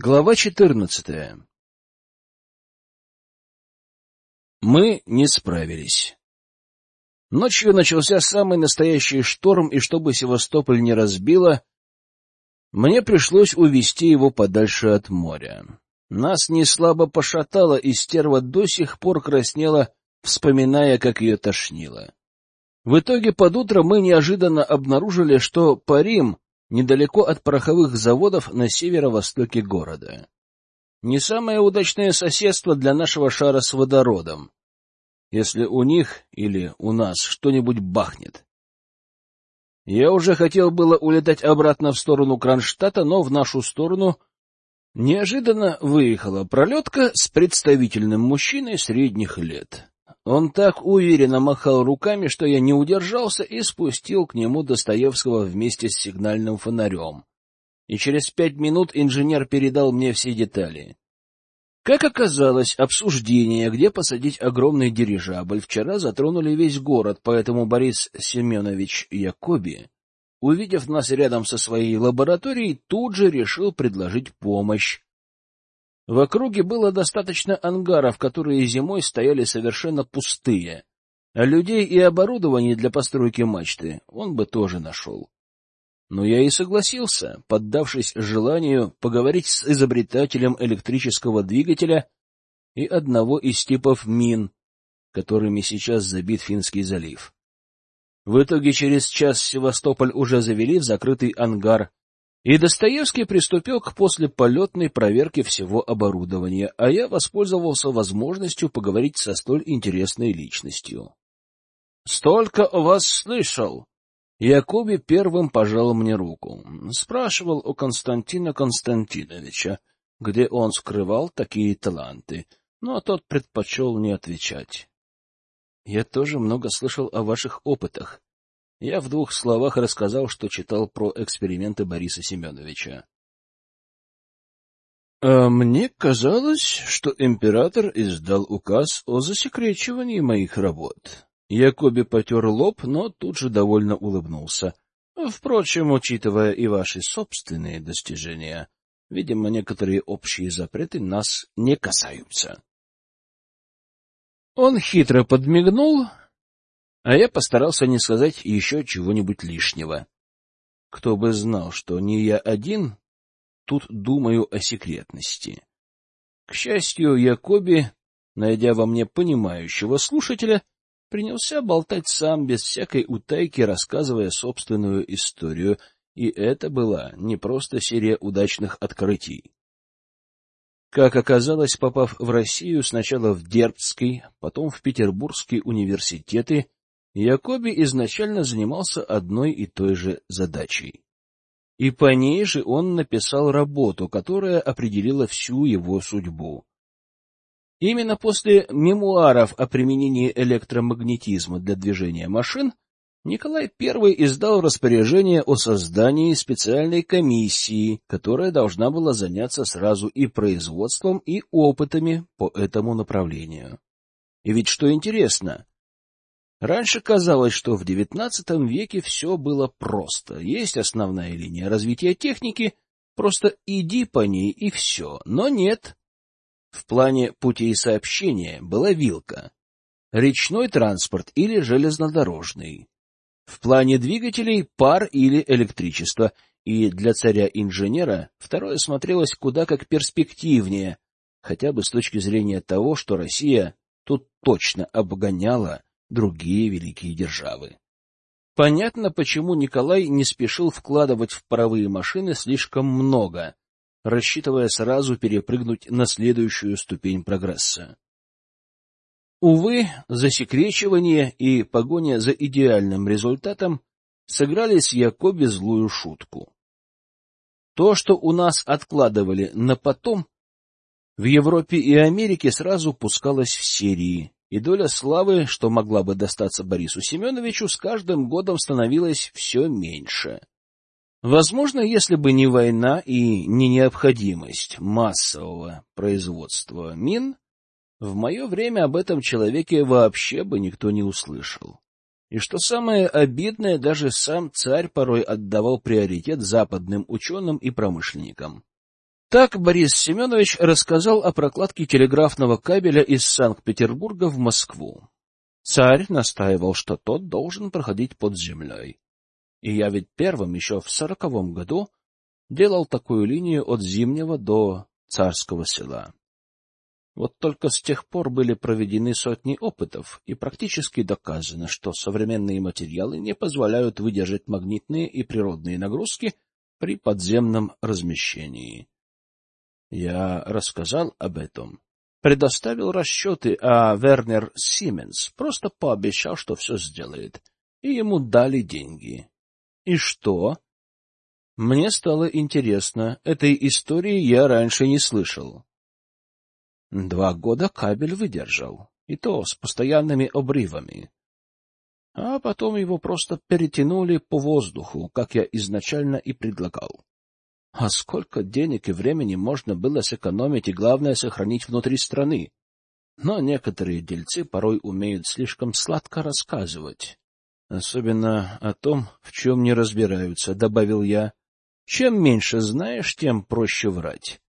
Глава четырнадцатая Мы не справились. Ночью начался самый настоящий шторм, и чтобы Севастополь не разбило, мне пришлось увести его подальше от моря. Нас неслабо пошатало, и стерва до сих пор краснела, вспоминая, как ее тошнило. В итоге под утро мы неожиданно обнаружили, что парим недалеко от пороховых заводов на северо-востоке города. Не самое удачное соседство для нашего шара с водородом, если у них или у нас что-нибудь бахнет. Я уже хотел было улетать обратно в сторону Кронштадта, но в нашу сторону неожиданно выехала пролетка с представительным мужчиной средних лет. Он так уверенно махал руками, что я не удержался и спустил к нему Достоевского вместе с сигнальным фонарем. И через пять минут инженер передал мне все детали. Как оказалось, обсуждение, где посадить огромный дирижабль, вчера затронули весь город, поэтому Борис Семенович Якоби, увидев нас рядом со своей лабораторией, тут же решил предложить помощь. В округе было достаточно ангаров, которые зимой стояли совершенно пустые, а людей и оборудование для постройки мачты он бы тоже нашел. Но я и согласился, поддавшись желанию поговорить с изобретателем электрического двигателя и одного из типов мин, которыми сейчас забит Финский залив. В итоге через час Севастополь уже завели в закрытый ангар, и Достоевский приступил к послеполетной проверке всего оборудования, а я воспользовался возможностью поговорить со столь интересной личностью. — Столько о вас слышал! Якоби первым пожал мне руку. Спрашивал у Константина Константиновича, где он скрывал такие таланты, но тот предпочел не отвечать. — Я тоже много слышал о ваших опытах, я в двух словах рассказал, что читал про эксперименты Бориса Семеновича. А мне казалось, что император издал указ о засекречивании моих работ. Якоби потер лоб, но тут же довольно улыбнулся. Впрочем, учитывая и ваши собственные достижения, видимо, некоторые общие запреты нас не касаются. Он хитро подмигнул, а я постарался не сказать еще чего-нибудь лишнего. Кто бы знал, что не я один тут думаю о секретности. К счастью, Якоби, найдя во мне понимающего слушателя, принялся болтать сам, без всякой утайки, рассказывая собственную историю, и это была не просто серия удачных открытий. Как оказалось, попав в Россию сначала в Дербцкий, потом в Петербургский университеты, Якоби изначально занимался одной и той же задачей. И по ней же он написал работу, которая определила всю его судьбу. Именно после мемуаров о применении электромагнетизма для движения машин Николай I издал распоряжение о создании специальной комиссии, которая должна была заняться сразу и производством, и опытами по этому направлению. И ведь что интересно, Раньше казалось, что в XIX веке все было просто. Есть основная линия развития техники, просто иди по ней и все. Но нет. В плане путей сообщения была вилка. Речной транспорт или железнодорожный. В плане двигателей пар или электричество. И для царя-инженера второе смотрелось куда как перспективнее, хотя бы с точки зрения того, что Россия тут точно обгоняла другие великие державы. Понятно, почему Николай не спешил вкладывать в паровые машины слишком много, рассчитывая сразу перепрыгнуть на следующую ступень прогресса. Увы, засекречивание и погоня за идеальным результатом сыграли с Якоби злую шутку. То, что у нас откладывали на потом, в Европе и Америке сразу пускалось в серии, и доля славы, что могла бы достаться Борису Семеновичу, с каждым годом становилась все меньше. Возможно, если бы не война и не необходимость массового производства мин, в мое время об этом человеке вообще бы никто не услышал. И что самое обидное, даже сам царь порой отдавал приоритет западным ученым и промышленникам. Так Борис Семенович рассказал о прокладке телеграфного кабеля из Санкт-Петербурга в Москву. Царь настаивал, что тот должен проходить под землей. И я ведь первым еще в сороковом году делал такую линию от Зимнего до Царского села. Вот только с тех пор были проведены сотни опытов, и практически доказано, что современные материалы не позволяют выдержать магнитные и природные нагрузки при подземном размещении. Я рассказал об этом, предоставил расчеты, а Вернер Сименс просто пообещал, что все сделает, и ему дали деньги. И что? Мне стало интересно, этой истории я раньше не слышал. Два года кабель выдержал, и то с постоянными обрывами. А потом его просто перетянули по воздуху, как я изначально и предлагал. А сколько денег и времени можно было сэкономить и, главное, сохранить внутри страны? Но некоторые дельцы порой умеют слишком сладко рассказывать. Особенно о том, в чем не разбираются, — добавил я. Чем меньше знаешь, тем проще врать.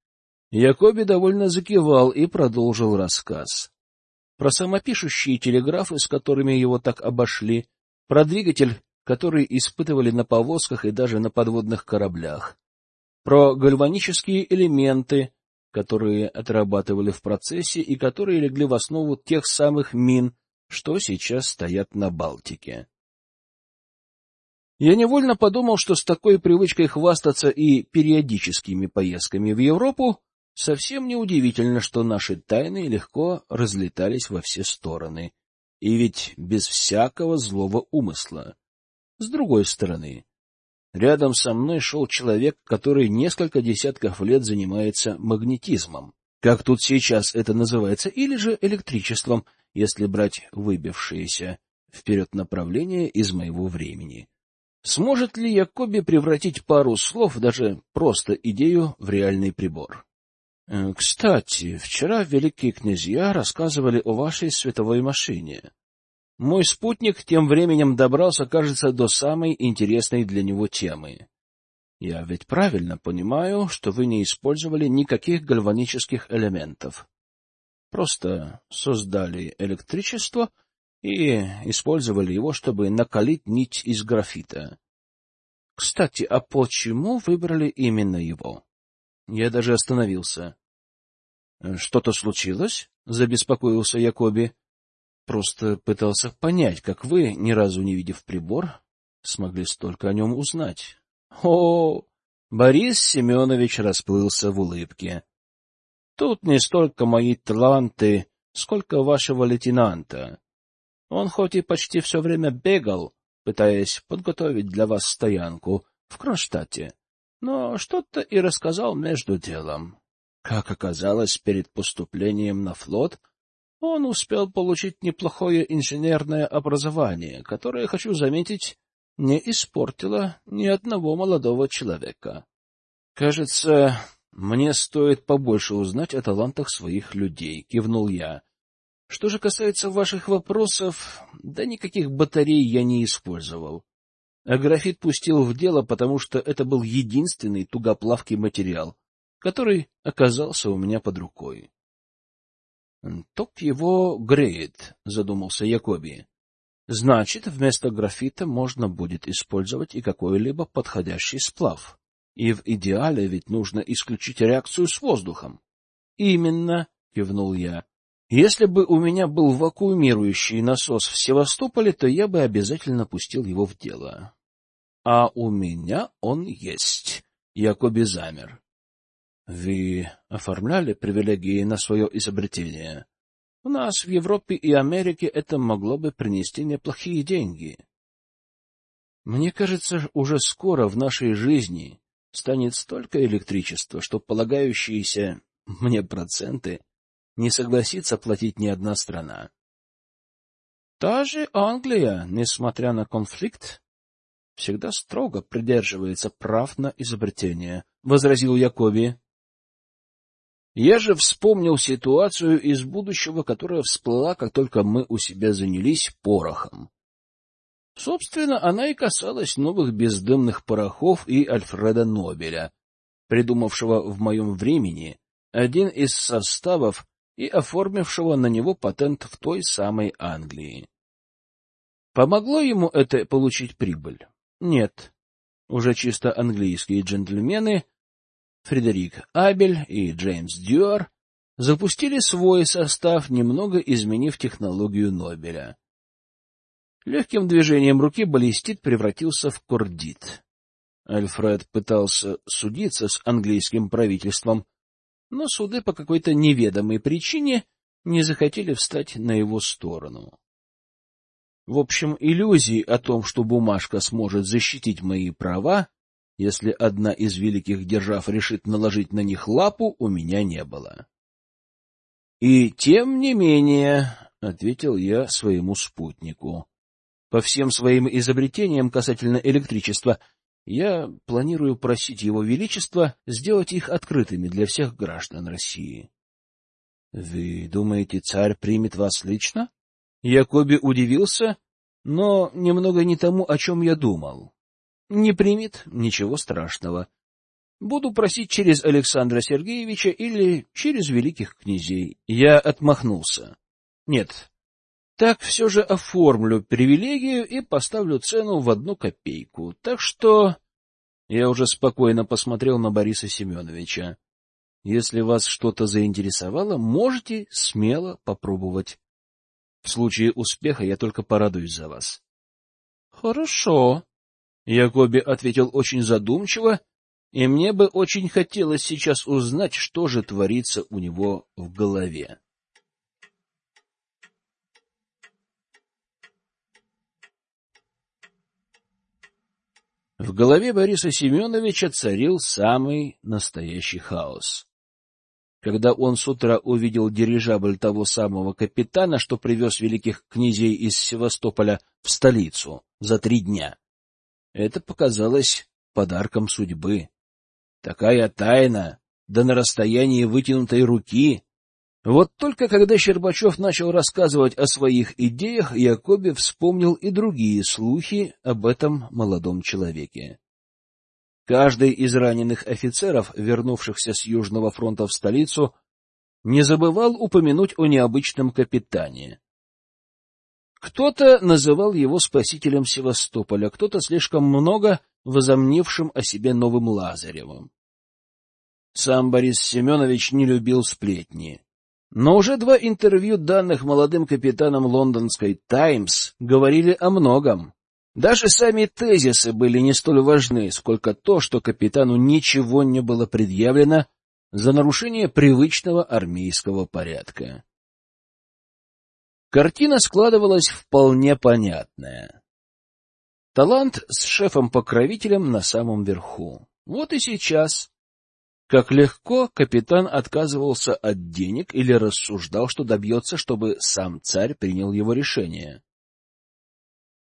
Якоби довольно закивал и продолжил рассказ. Про самопишущие телеграфы, с которыми его так обошли, про двигатель, который испытывали на повозках и даже на подводных кораблях, про гальванические элементы, которые отрабатывали в процессе и которые легли в основу тех самых мин, что сейчас стоят на Балтике. Я невольно подумал, что с такой привычкой хвастаться и периодическими поездками в Европу совсем неудивительно, что наши тайны легко разлетались во все стороны, и ведь без всякого злого умысла. С другой стороны, Рядом со мной шел человек, который несколько десятков лет занимается магнетизмом, как тут сейчас это называется, или же электричеством, если брать выбившееся вперед направление из моего времени. Сможет ли Якоби превратить пару слов, даже просто идею, в реальный прибор? Э, — Кстати, вчера великие князья рассказывали о вашей световой машине. Мой спутник тем временем добрался, кажется, до самой интересной для него темы. Я ведь правильно понимаю, что вы не использовали никаких гальванических элементов. Просто создали электричество и использовали его, чтобы накалить нить из графита. Кстати, а почему выбрали именно его? Я даже остановился. — Что-то случилось? — забеспокоился Якоби. Просто пытался понять, как вы, ни разу не видев прибор, смогли столько о нем узнать. О, Борис Семенович расплылся в улыбке. Тут не столько мои таланты, сколько вашего лейтенанта. Он хоть и почти все время бегал, пытаясь подготовить для вас стоянку в Кронштадте, но что-то и рассказал между делом. Как оказалось, перед поступлением на флот он успел получить неплохое инженерное образование, которое, хочу заметить, не испортило ни одного молодого человека. Кажется, мне стоит побольше узнать о талантах своих людей, кивнул я. Что же касается ваших вопросов, да никаких батарей я не использовал. А графит пустил в дело, потому что это был единственный тугоплавкий материал, который оказался у меня под рукой. — Ток его греет, — задумался Якоби. — Значит, вместо графита можно будет использовать и какой-либо подходящий сплав. И в идеале ведь нужно исключить реакцию с воздухом. — Именно, — кивнул я. — Если бы у меня был вакуумирующий насос в Севастополе, то я бы обязательно пустил его в дело. — А у меня он есть. Якоби замер. Вы оформляли привилегии на свое изобретение? У нас в Европе и Америке это могло бы принести неплохие деньги. Мне кажется, уже скоро в нашей жизни станет столько электричества, что полагающиеся мне проценты не согласится платить ни одна страна. Та же Англия, несмотря на конфликт, всегда строго придерживается прав на изобретение, — возразил Якови. Я же вспомнил ситуацию из будущего, которая всплыла, как только мы у себя занялись порохом. Собственно, она и касалась новых бездымных порохов и Альфреда Нобеля. придумавшего в моем времени один из составов и оформившего на него патент в той самой Англии. Помогло ему это получить прибыль? Нет. Уже чисто английские джентльмены Фредерик Абель и Джеймс Дюар запустили свой состав, немного изменив технологию Нобеля. Легким движением руки баллистит превратился в кордит. Альфред пытался судиться с английским правительством, но суды по какой-то неведомой причине не захотели встать на его сторону. В общем, иллюзий о том, что бумажка сможет защитить мои права, если одна из великих держав решит наложить на них лапу, у меня не было. — И тем не менее, — ответил я своему спутнику, — по всем своим изобретениям касательно электричества я планирую просить Его Величество сделать их открытыми для всех граждан России. — Вы думаете, царь примет вас лично? Якоби удивился, но немного не тому, о чем я думал. Не примет — ничего страшного. Буду просить через Александра Сергеевича или через великих князей. Я отмахнулся. Нет, так все же оформлю привилегию и поставлю цену в одну копейку. Так что я уже спокойно посмотрел на Бориса Семеновича. Если вас что-то заинтересовало, можете смело попробовать. В случае успеха я только порадуюсь за вас. — Хорошо. Якоби ответил очень задумчиво, и мне бы очень хотелось сейчас узнать, что же творится у него в голове. В голове Бориса Семеновича царил самый настоящий хаос когда он с утра увидел дирижабль того самого капитана, что привез великих князей из Севастополя в столицу за три дня. Это показалось подарком судьбы. Такая тайна, да на расстоянии вытянутой руки. Вот только когда Щербачев начал рассказывать о своих идеях, Якоби вспомнил и другие слухи об этом молодом человеке. Каждый из раненых офицеров, вернувшихся с Южного фронта в столицу, не забывал упомянуть о необычном капитане. Кто-то называл его спасителем Севастополя, кто-то слишком много возомнившим о себе новым Лазаревым. Сам Борис Семенович не любил сплетни. Но уже два интервью, данных молодым капитаном лондонской «Таймс», говорили о многом. Даже сами тезисы были не столь важны, сколько то, что капитану ничего не было предъявлено за нарушение привычного армейского порядка. Картина складывалась вполне понятная. Талант с шефом-покровителем на самом верху. Вот и сейчас. Как легко капитан отказывался от денег или рассуждал, что добьется, чтобы сам царь принял его решение.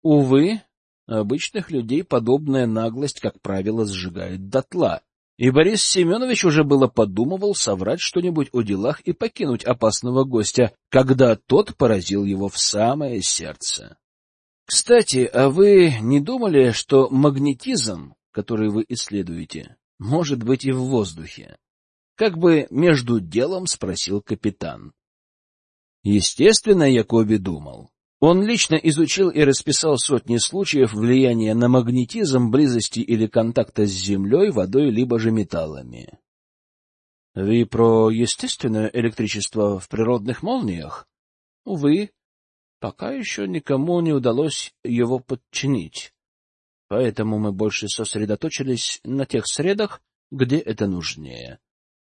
Увы, Обычных людей подобная наглость, как правило, сжигает дотла. И Борис Семенович уже было подумывал соврать что-нибудь о делах и покинуть опасного гостя, когда тот поразил его в самое сердце. Кстати, а вы не думали, что магнетизм, который вы исследуете, может быть и в воздухе? Как бы между делом спросил капитан. Естественно, Якоби думал. Он лично изучил и расписал сотни случаев влияния на магнетизм, близости или контакта с землей, водой, либо же металлами. — Вы про естественное электричество в природных молниях? — Увы, пока еще никому не удалось его подчинить. Поэтому мы больше сосредоточились на тех средах, где это нужнее.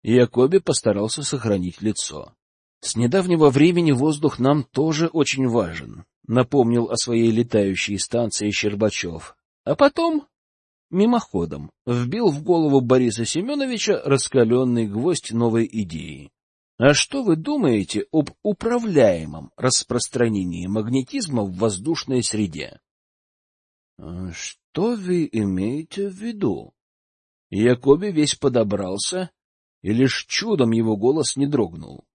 Якоби постарался сохранить лицо. С недавнего времени воздух нам тоже очень важен, напомнил о своей летающей станции Щербачев. А потом, мимоходом, вбил в голову Бориса Семеновича раскаленный гвоздь новой идеи. А что вы думаете об управляемом распространении магнетизма в воздушной среде? — Что вы имеете в виду? Якоби весь подобрался, и лишь чудом его голос не дрогнул.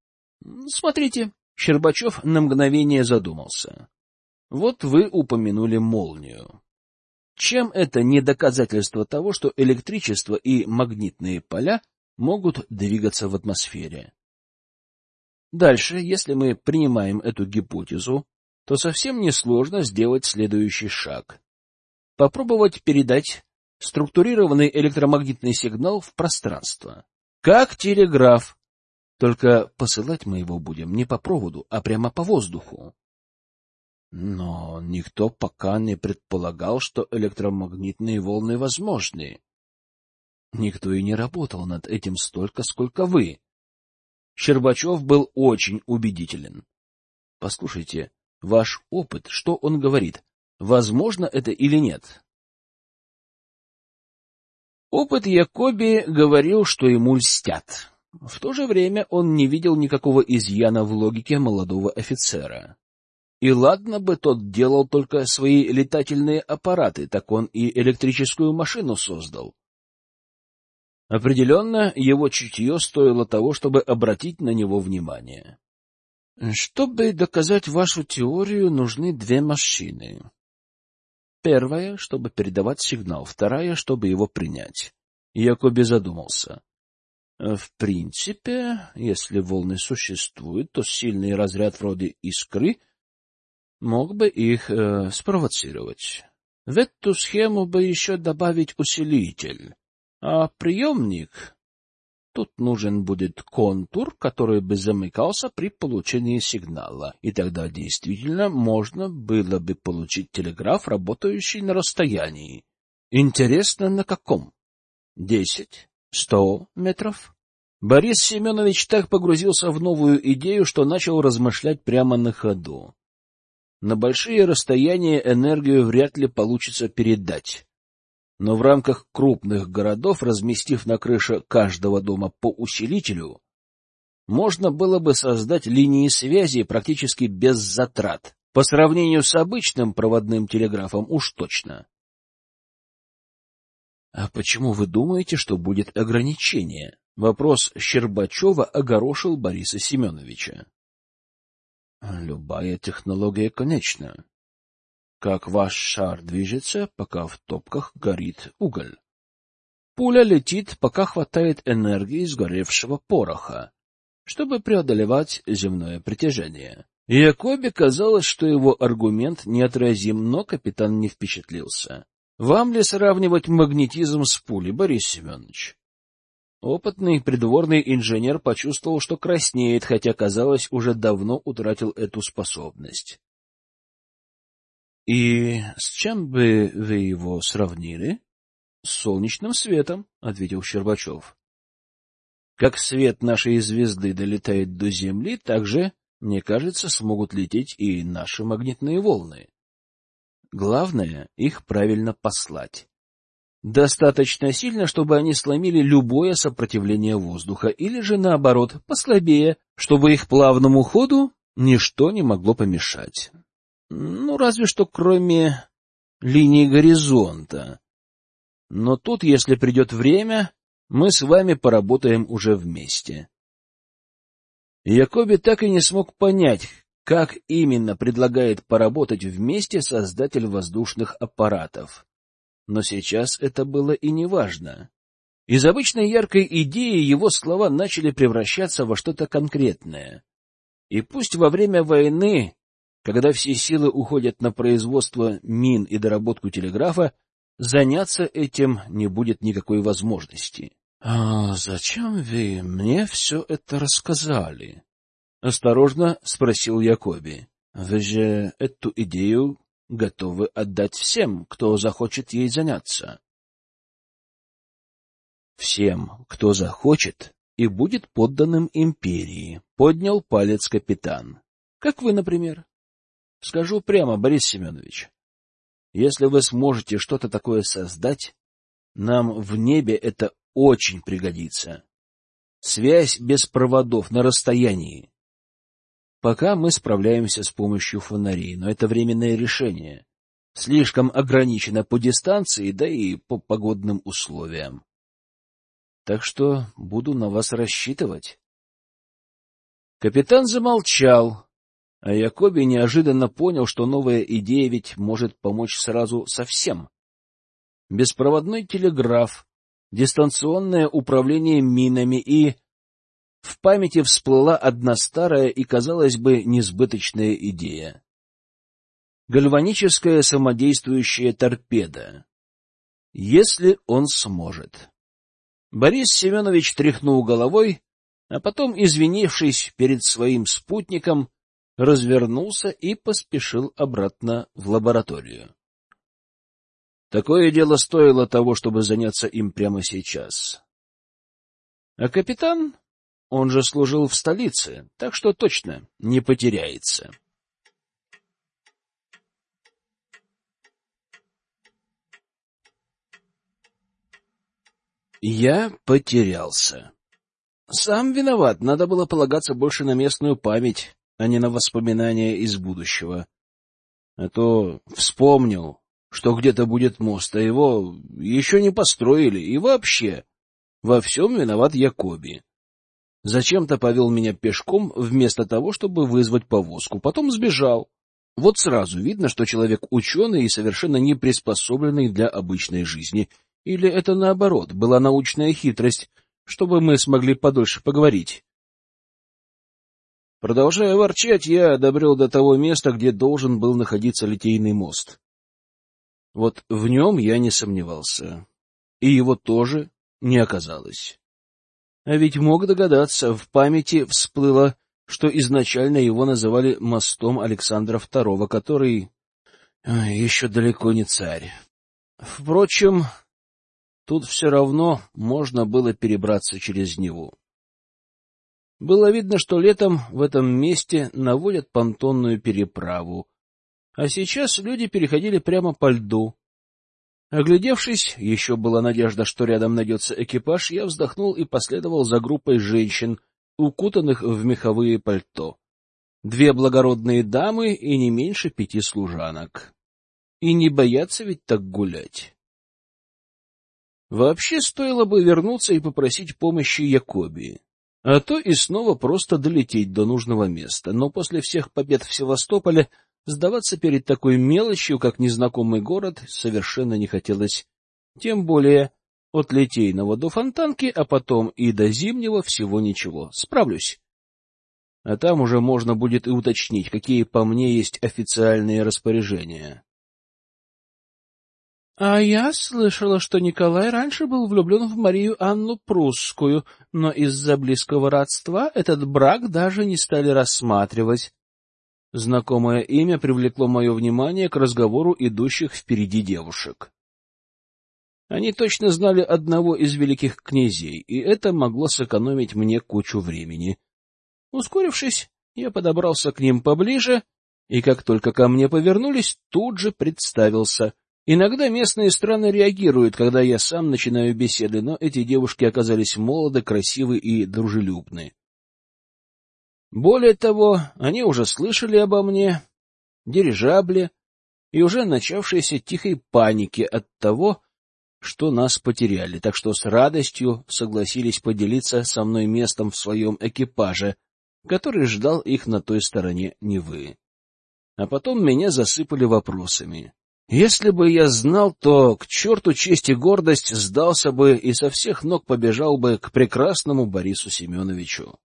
Смотрите, Щербачев на мгновение задумался. Вот вы упомянули молнию. чем это не доказательство того, что электричество и магнитные поля могут двигаться в атмосфере? Дальше, если мы принимаем эту гипотезу, то совсем несложно сделать следующий шаг. Попробовать передать структурированный электромагнитный сигнал в пространство. Как телеграф. Только посылать мы его будем не по проводу, а прямо по воздуху. Но никто пока не предполагал, что электромагнитные волны возможны. Никто и не работал над этим столько, сколько вы. Щербачев был очень убедителен. Послушайте, ваш опыт, что он говорит? Возможно это или нет? Опыт Якоби говорил, что ему льстят. В то же время он не видел никакого изъяна в логике молодого офицера. И ладно бы тот делал только свои летательные аппараты, так он и электрическую машину создал. Определенно, его чутье стоило того, чтобы обратить на него внимание. Чтобы доказать вашу теорию, нужны две машины. Первая, чтобы передавать сигнал, вторая, чтобы его принять. Якоби задумался. В принципе, если волны существуют, то сильный разряд вроде искры мог бы их э, спровоцировать. В эту схему бы еще добавить усилитель. А приемник... Тут нужен будет контур, который бы замыкался при получении сигнала, и тогда действительно можно было бы получить телеграф, работающий на расстоянии. Интересно, на каком? Десять? Сто метров? Борис Семенович так погрузился в новую идею, что начал размышлять прямо на ходу. На большие расстояния энергию вряд ли получится передать но в рамках крупных городов, разместив на крыше каждого дома по усилителю, можно было бы создать линии связи практически без затрат, по сравнению с обычным проводным телеграфом уж точно. — А почему вы думаете, что будет ограничение? Вопрос Щербачева огорошил Бориса Семеновича. — Любая технология конечна. Как ваш шар движется, пока в топках горит уголь. Пуля летит, пока хватает энергии сгоревшего пороха, чтобы преодолевать земное притяжение. Якобе казалось, что его аргумент неотразим, но капитан не впечатлился. Вам ли сравнивать магнетизм с пулей, Борис Семенович? Опытный придворный инженер почувствовал, что краснеет, хотя, казалось, уже давно утратил эту способность. — И с чем бы вы его сравнили? — С солнечным светом, — ответил Щербачев. — Как свет нашей звезды долетает до Земли, так же, мне кажется, смогут лететь и наши магнитные волны. Главное — их правильно послать. Достаточно сильно, чтобы они сломили любое сопротивление воздуха, или же, наоборот, послабее, чтобы их плавному ходу ничто не могло помешать. Ну, разве что кроме линии горизонта. Но тут, если придет время, мы с вами поработаем уже вместе. Якоби так и не смог понять, как именно предлагает поработать вместе создатель воздушных аппаратов. Но сейчас это было и не важно. Из обычной яркой идеи его слова начали превращаться во что-то конкретное. И пусть во время войны когда все силы уходят на производство мин и доработку телеграфа, заняться этим не будет никакой возможности. — А зачем вы мне все это рассказали? — осторожно спросил Якоби. — Вы же эту идею готовы отдать всем, кто захочет ей заняться. — Всем, кто захочет и будет подданным империи, — поднял палец капитан. — Как вы, например. Скажу прямо, Борис Семенович, если вы сможете что-то такое создать, нам в небе это очень пригодится. Связь без проводов на расстоянии. Пока мы справляемся с помощью фонарей, но это временное решение. Слишком ограничено по дистанции, да и по погодным условиям. Так что буду на вас рассчитывать. Капитан замолчал, а Якоби неожиданно понял, что новая идея ведь может помочь сразу совсем. беспроводной телеграф, дистанционное управление минами и... В памяти всплыла одна старая и, казалось бы, несбыточная идея. Гальваническая самодействующая торпеда. Если он сможет. Борис Семенович тряхнул головой, а потом, извинившись перед своим спутником, развернулся и поспешил обратно в лабораторию. Такое дело стоило того, чтобы заняться им прямо сейчас. А капитан, он же служил в столице, так что точно не потеряется. Я потерялся. Сам виноват, надо было полагаться больше на местную память, а не на воспоминания из будущего. А то вспомнил, что где-то будет мост, а его еще не построили, и вообще во всем виноват Якоби. Зачем-то повел меня пешком вместо того, чтобы вызвать повозку, потом сбежал. Вот сразу видно, что человек ученый и совершенно не приспособленный для обычной жизни. Или это наоборот, была научная хитрость, чтобы мы смогли подольше поговорить. Продолжая ворчать, я добрел до того места, где должен был находиться литейный мост. Вот в нем я не сомневался. И его тоже не оказалось. А ведь мог догадаться, в памяти всплыло, что изначально его называли мостом Александра II, который еще далеко не царь. Впрочем, тут все равно можно было перебраться через него. Было видно, что летом в этом месте наводят понтонную переправу, а сейчас люди переходили прямо по льду. Оглядевшись, еще была надежда, что рядом найдется экипаж, я вздохнул и последовал за группой женщин, укутанных в меховые пальто. Две благородные дамы и не меньше пяти служанок. И не боятся ведь так гулять. Вообще стоило бы вернуться и попросить помощи Якоби а то и снова просто долететь до нужного места. Но после всех побед в Севастополе сдаваться перед такой мелочью, как незнакомый город, совершенно не хотелось. Тем более от Литейного до Фонтанки, а потом и до Зимнего всего ничего. Справлюсь. А там уже можно будет и уточнить, какие по мне есть официальные распоряжения. А я слышала, что Николай раньше был влюблен в Марию Анну Прусскую, но из-за близкого родства этот брак даже не стали рассматривать. Знакомое имя привлекло мое внимание к разговору идущих впереди девушек. Они точно знали одного из великих князей, и это могло сэкономить мне кучу времени. Ускорившись, я подобрался к ним поближе, и как только ко мне повернулись, тут же представился — Иногда местные страны реагируют, когда я сам начинаю беседы, но эти девушки оказались молоды, красивы и дружелюбны. Более того, они уже слышали обо мне, дирижабле и уже начавшейся тихой панике от того, что нас потеряли, так что с радостью согласились поделиться со мной местом в своем экипаже, который ждал их на той стороне Невы. А потом меня засыпали вопросами. Если бы я знал, то к черту честь и гордость сдался бы и со всех ног побежал бы к прекрасному Борису Семеновичу.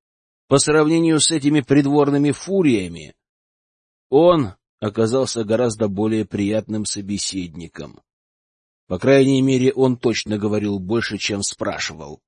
По сравнению с этими придворными фуриями, он оказался гораздо более приятным собеседником. По крайней мере, он точно говорил больше, чем спрашивал.